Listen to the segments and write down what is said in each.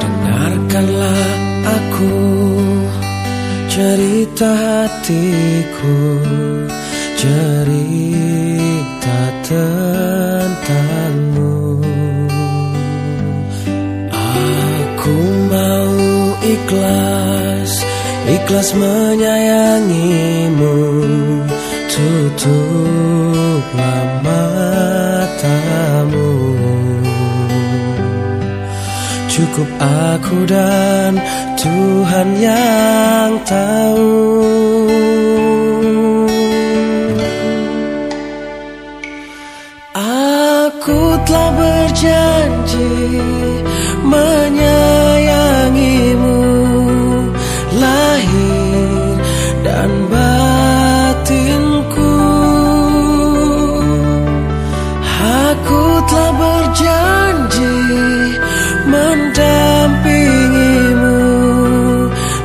Dengarkanlah aku cerita hatiku cerita tentangmu ikhlas ikhlas menyayangimu. Tutuplah matamu. Cukup aku dan Tuhan yang tahu. Aku telah berjanji menyayangimu dan batinku. Aku telah berjanji mendampingimu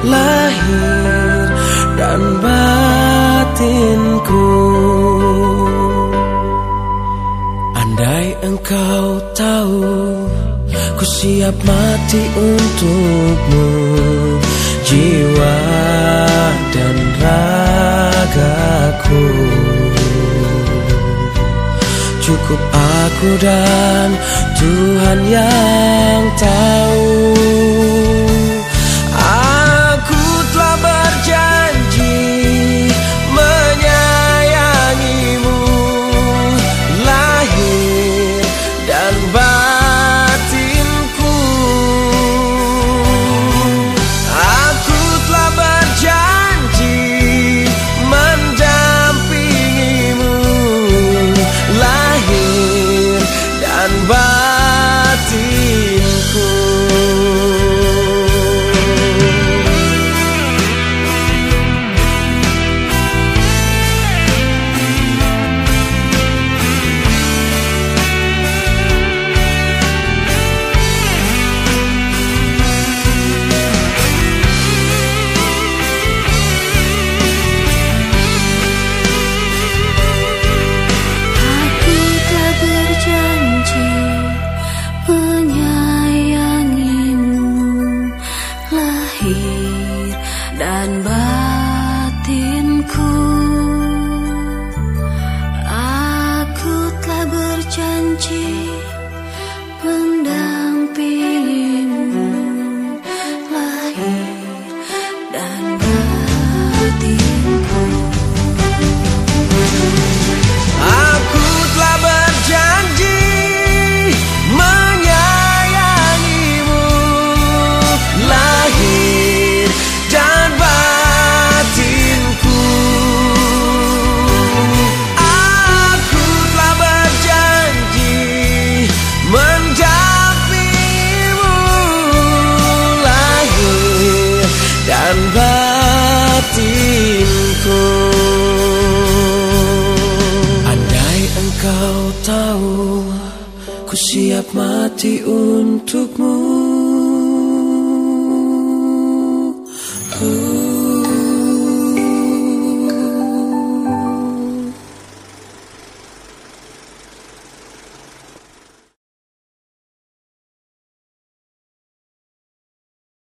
lahir dan batinku. Andai engkau tahu ku siap mati untukmu jiwa dan Tuhan yang tahu tahu Ku siap mati untukmu.